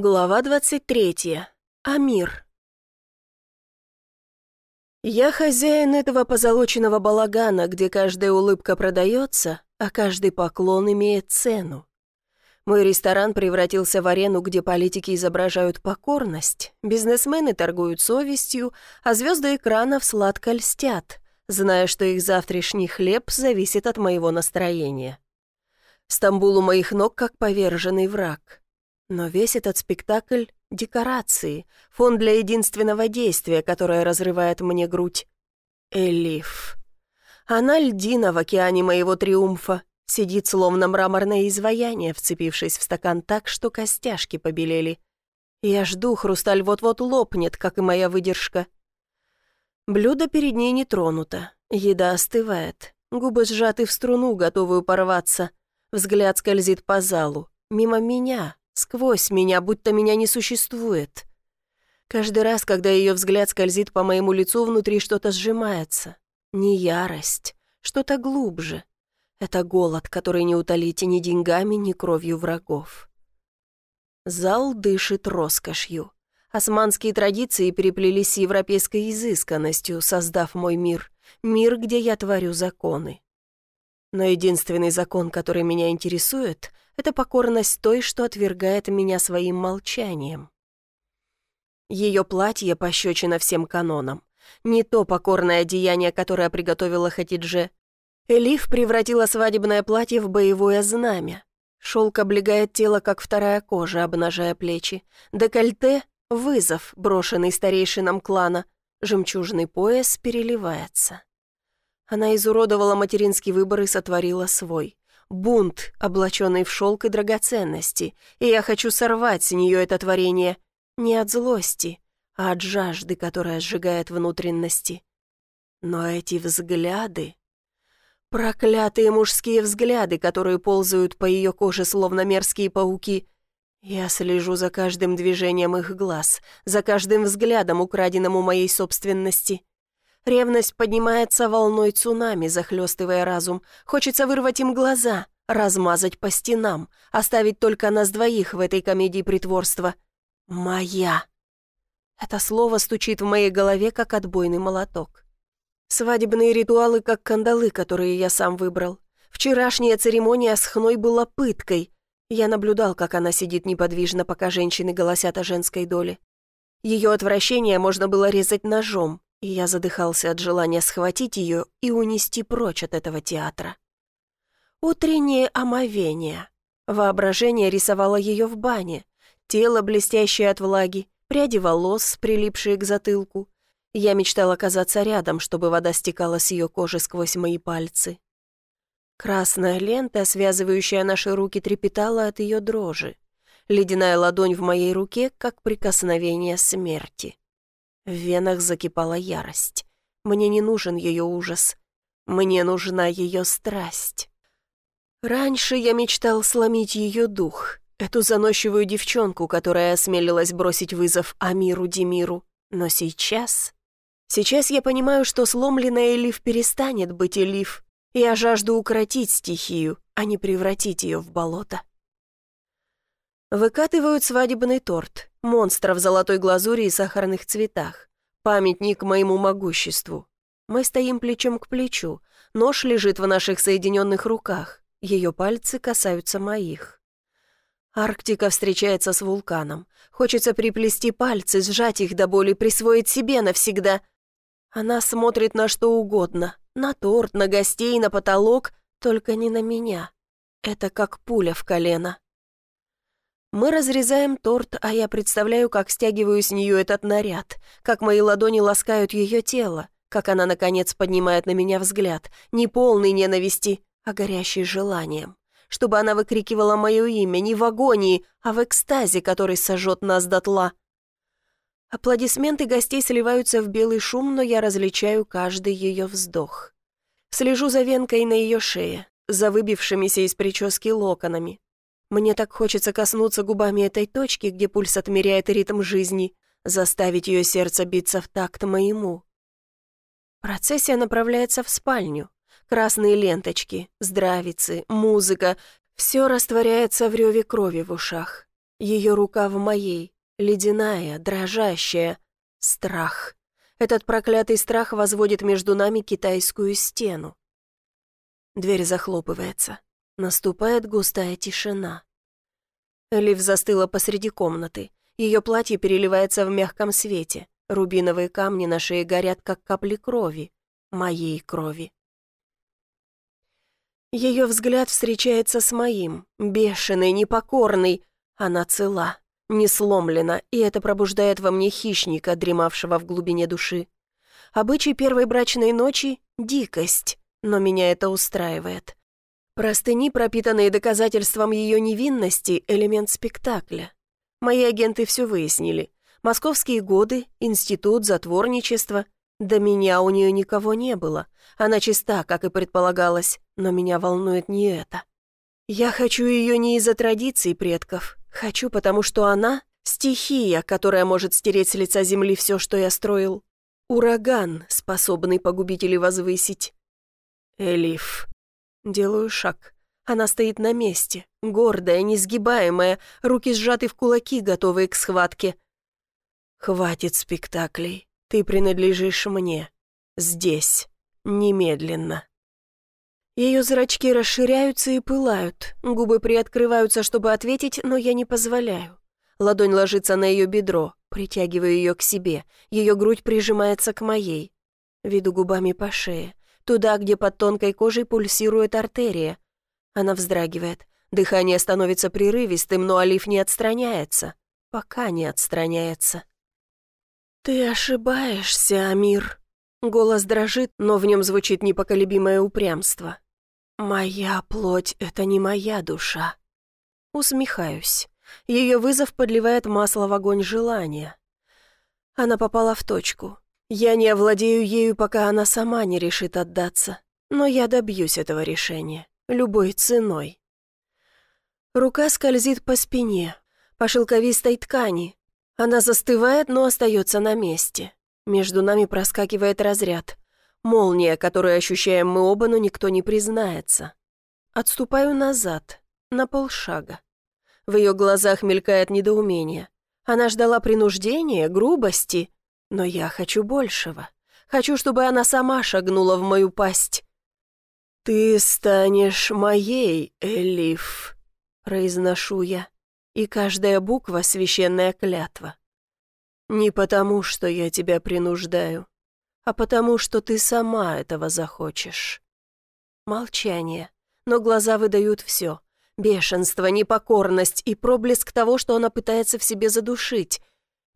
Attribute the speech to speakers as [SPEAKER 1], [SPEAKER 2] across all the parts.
[SPEAKER 1] Глава 23. Амир. Я хозяин этого позолоченного балагана, где каждая улыбка продается, а каждый поклон имеет цену. Мой ресторан превратился в арену, где политики изображают покорность, бизнесмены торгуют совестью, а звезды экранов сладко льстят, зная, что их завтрашний хлеб зависит от моего настроения. Стамбул у моих ног как поверженный враг. Но весь этот спектакль — декорации, фон для единственного действия, которое разрывает мне грудь. Элиф. Она льдина в океане моего триумфа, сидит словно мраморное изваяние, вцепившись в стакан так, что костяшки побелели. Я жду, хрусталь вот-вот лопнет, как и моя выдержка. Блюдо перед ней не тронуто, еда остывает, губы сжаты в струну, готовую порваться. Взгляд скользит по залу, мимо меня, сквозь меня, будто меня не существует. Каждый раз, когда ее взгляд скользит по моему лицу, внутри что-то сжимается. Не ярость, что-то глубже. Это голод, который не утолите ни деньгами, ни кровью врагов. Зал дышит роскошью. Османские традиции переплелись с европейской изысканностью, создав мой мир. Мир, где я творю законы. Но единственный закон, который меня интересует, это покорность той, что отвергает меня своим молчанием. Ее платье пощечено всем канонам. Не то покорное одеяние, которое приготовила Хатидже. Элиф превратила свадебное платье в боевое знамя. Шелк облегает тело, как вторая кожа, обнажая плечи. Декольте — вызов, брошенный старейшинам клана. Жемчужный пояс переливается. Она изуродовала материнский выбор и сотворила свой бунт, облаченный в шелк и драгоценности, и я хочу сорвать с нее это творение не от злости, а от жажды, которая сжигает внутренности. Но эти взгляды... Проклятые мужские взгляды, которые ползают по ее коже, словно мерзкие пауки. Я слежу за каждым движением их глаз, за каждым взглядом, украденным у моей собственности. Ревность поднимается волной цунами, захлестывая разум. Хочется вырвать им глаза, размазать по стенам, оставить только нас двоих в этой комедии притворства. «Моя». Это слово стучит в моей голове, как отбойный молоток. Свадебные ритуалы, как кандалы, которые я сам выбрал. Вчерашняя церемония с Хной была пыткой. Я наблюдал, как она сидит неподвижно, пока женщины голосят о женской доле. Ее отвращение можно было резать ножом, и я задыхался от желания схватить ее и унести прочь от этого театра. Утреннее омовение. Воображение рисовало ее в бане. Тело, блестящее от влаги, пряди волос, прилипшие к затылку. Я мечтал оказаться рядом, чтобы вода стекала с ее кожи сквозь мои пальцы. Красная лента, связывающая наши руки, трепетала от ее дрожи. Ледяная ладонь в моей руке, как прикосновение смерти. В венах закипала ярость. Мне не нужен ее ужас. Мне нужна ее страсть. Раньше я мечтал сломить ее дух, эту заносчивую девчонку, которая осмелилась бросить вызов Амиру Демиру. Но сейчас... Сейчас я понимаю, что сломленная Элиф перестанет быть Элиф. Я жажду укротить стихию, а не превратить ее в болото. Выкатывают свадебный торт, монстра в золотой глазури и сахарных цветах. Памятник моему могуществу. Мы стоим плечом к плечу. Нож лежит в наших соединенных руках. Ее пальцы касаются моих. Арктика встречается с вулканом. Хочется приплести пальцы, сжать их до боли, присвоить себе навсегда. Она смотрит на что угодно. На торт, на гостей, на потолок, только не на меня. Это как пуля в колено. Мы разрезаем торт, а я представляю, как стягиваю с нее этот наряд, как мои ладони ласкают ее тело, как она, наконец, поднимает на меня взгляд, не полный ненависти, а горящий желанием, чтобы она выкрикивала мое имя не в агонии, а в экстазе, который сожжет нас дотла. Аплодисменты гостей сливаются в белый шум, но я различаю каждый ее вздох. Слежу за венкой на ее шее, за выбившимися из прически локонами, мне так хочется коснуться губами этой точки, где пульс отмеряет ритм жизни, заставить ее сердце биться в такт моему. Процессия направляется в спальню. Красные ленточки, здравицы, музыка — все растворяется в реве крови в ушах. Ее рука в моей, ледяная, дрожащая. Страх. Этот проклятый страх возводит между нами китайскую стену. Дверь захлопывается. Наступает густая тишина. Элиф застыла посреди комнаты. Ее платье переливается в мягком свете. Рубиновые камни на шее горят, как капли крови. Моей крови. Ее взгляд встречается с моим, бешеный, непокорный. Она цела, не сломлена, и это пробуждает во мне хищника, дремавшего в глубине души. Обычай первой брачной ночи — дикость, но меня это устраивает. Простыни, пропитанные доказательством ее невинности, элемент спектакля. Мои агенты все выяснили. Московские годы, институт, затворничество. До меня у нее никого не было. Она чиста, как и предполагалось, но меня волнует не это. Я хочу ее не из-за традиций предков. Хочу, потому что она — стихия, которая может стереть с лица земли все, что я строил. Ураган, способный погубить или возвысить. Элиф. Делаю шаг. Она стоит на месте, гордая, несгибаемая, руки сжаты в кулаки, готовые к схватке. «Хватит спектаклей. Ты принадлежишь мне. Здесь. Немедленно». Ее зрачки расширяются и пылают, губы приоткрываются, чтобы ответить, но я не позволяю. Ладонь ложится на ее бедро, притягиваю ее к себе, ее грудь прижимается к моей. Веду губами по шее, туда, где под тонкой кожей пульсирует артерия. Она вздрагивает. Дыхание становится прерывистым, но Алиф не отстраняется. Пока не отстраняется. «Ты ошибаешься, Амир». Голос дрожит, но в нем звучит непоколебимое упрямство. «Моя плоть — это не моя душа». Усмехаюсь. Ее вызов подливает масло в огонь желания. Она попала в точку. Я не овладею ею, пока она сама не решит отдаться. Но я добьюсь этого решения любой ценой. Рука скользит по спине, по шелковистой ткани. Она застывает, но остается на месте. Между нами проскакивает разряд. Молния, которую ощущаем мы оба, но никто не признается. Отступаю назад, на полшага. В ее глазах мелькает недоумение. Она ждала принуждения, грубости, но я хочу большего. Хочу, чтобы она сама шагнула в мою пасть. «Ты станешь моей, Элиф», — произношу я, и каждая буква — священная клятва. Не потому, что я тебя принуждаю, а потому, что ты сама этого захочешь. Молчание, но глаза выдают все. Бешенство, непокорность и проблеск того, что она пытается в себе задушить.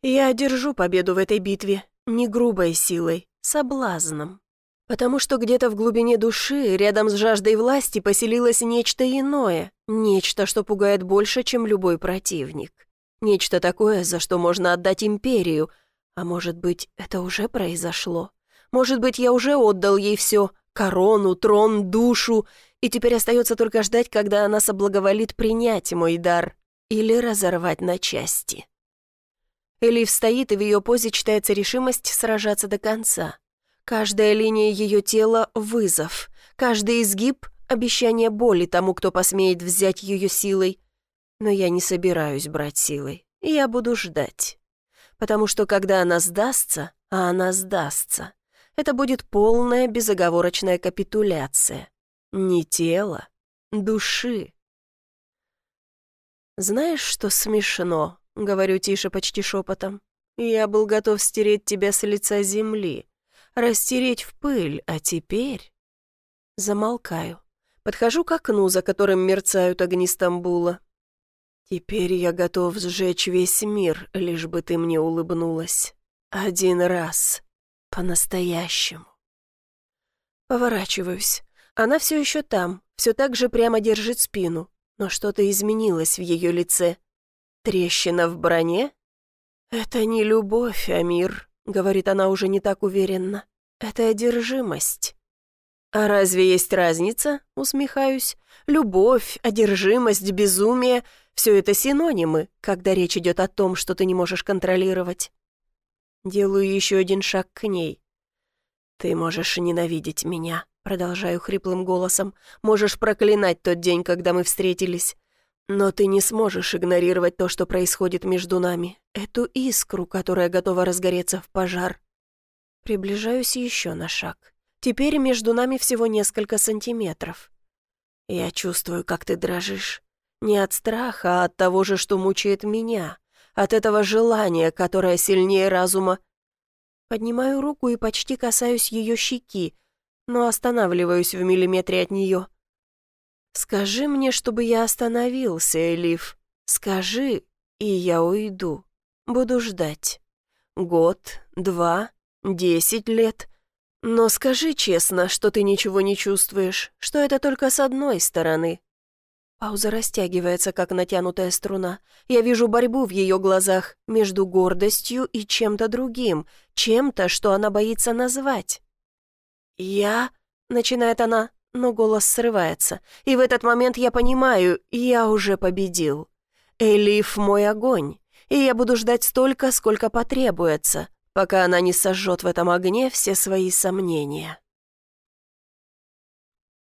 [SPEAKER 1] Я одержу победу в этой битве, не грубой силой, соблазном. Потому что где-то в глубине души, рядом с жаждой власти, поселилось нечто иное, нечто, что пугает больше, чем любой противник. Нечто такое, за что можно отдать империю. А может быть, это уже произошло? Может быть, я уже отдал ей все — корону, трон, душу, и теперь остается только ждать, когда она соблаговолит принять мой дар или разорвать на части. Элиф стоит, и в ее позе читается решимость сражаться до конца. Каждая линия ее тела — вызов. Каждый изгиб — обещание боли тому, кто посмеет взять ее силой. Но я не собираюсь брать силой. Я буду ждать. Потому что когда она сдастся, а она сдастся, это будет полная безоговорочная капитуляция. Не тела, души. «Знаешь, что смешно?» — говорю тише, почти шепотом. «Я был готов стереть тебя с лица земли, растереть в пыль, а теперь...» Замолкаю. Подхожу к окну, за которым мерцают огни Стамбула. «Теперь я готов сжечь весь мир, лишь бы ты мне улыбнулась. Один раз. По-настоящему». Поворачиваюсь. Она все еще там, все так же прямо держит спину, но что-то изменилось в ее лице. Трещина в броне? Это не любовь, а мир. — говорит она уже не так уверенно. «Это одержимость». «А разве есть разница?» — усмехаюсь. «Любовь, одержимость, безумие — все это синонимы, когда речь идет о том, что ты не можешь контролировать». Делаю еще один шаг к ней. «Ты можешь ненавидеть меня», — продолжаю хриплым голосом. «Можешь проклинать тот день, когда мы встретились. Но ты не сможешь игнорировать то, что происходит между нами, эту искру, которая готова разгореться в пожар. Приближаюсь еще на шаг. Теперь между нами всего несколько сантиметров. Я чувствую, как ты дрожишь. Не от страха, а от того же, что мучает меня. От этого желания, которое сильнее разума. Поднимаю руку и почти касаюсь ее щеки, но останавливаюсь в миллиметре от нее. «Скажи мне, чтобы я остановился, Элиф. Скажи, и я уйду. Буду ждать. Год, два, десять лет. Но скажи честно, что ты ничего не чувствуешь, что это только с одной стороны». Пауза растягивается, как натянутая струна. Я вижу борьбу в ее глазах между гордостью и чем-то другим, чем-то, что она боится назвать. «Я...» — начинает она, но голос срывается. И в этот момент я понимаю, я уже победил. Элиф — мой огонь, и я буду ждать столько, сколько потребуется, пока она не сожжет в этом огне все свои сомнения.